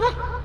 What?